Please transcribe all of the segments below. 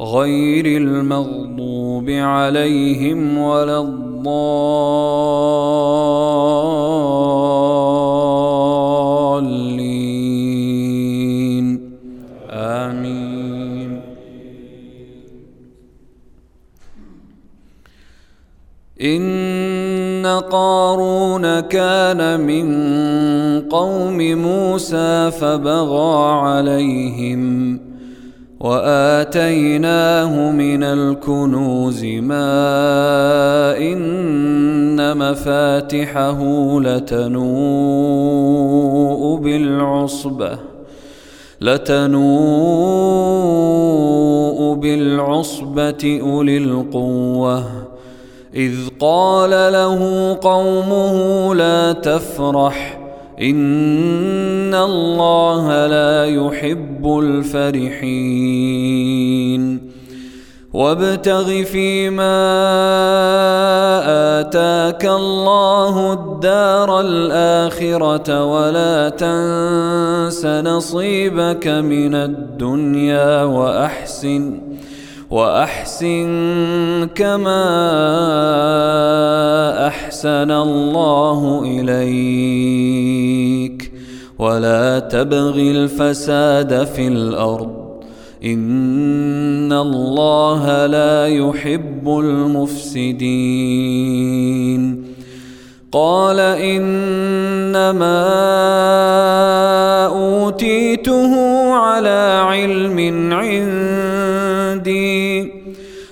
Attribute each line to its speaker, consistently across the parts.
Speaker 1: غير المغضوب عليهم ولا الضالين. آمين. إن قارون كان من قوم موسى فبغى عليهم وآتيناه من الكنوز ما إن مفاتحه لتنوء بالعصبه لتنوء بالعصبة أولي القوة. إذ قال له قومه لا تفرح ان الله لا يحب الفرحين وابتغ فيما اتاك الله الدار الاخره ولا تنس نصيبك من الدنيا واحسن وأحسن كما أحسن الله إليك. ولا تبغ الفساد في الأرض. إن الله لا يحب المفسدين. قال إنما أوتيته على علم عندي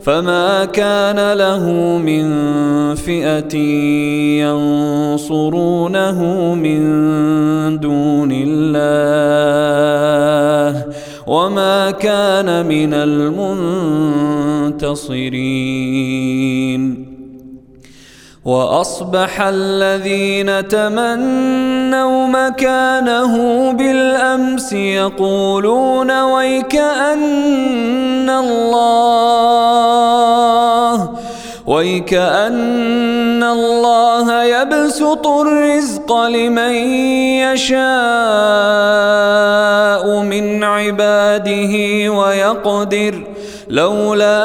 Speaker 1: فما كان له من فئة ينصرونه من دون الله وما كان من المنتصرين. وأصبح الذين تمنوا مكانه بالأمس يقولون ويكأن الله ويكأن الله يبسط الرزق لمن يشاء من عباده ويقدر. لولا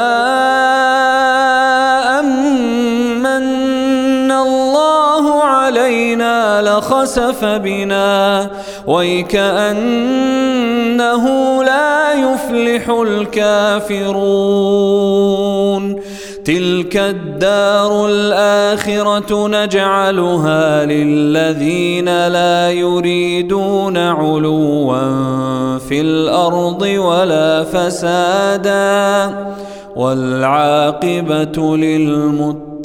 Speaker 1: أمن الله علينا لخسف بنا ويكأنه لا يفلح الكافرون. تلك الدار الآخرة نجعلها للذين لا يريدون علوا في الأرض ولا فسادا والعاقبة للمتقين.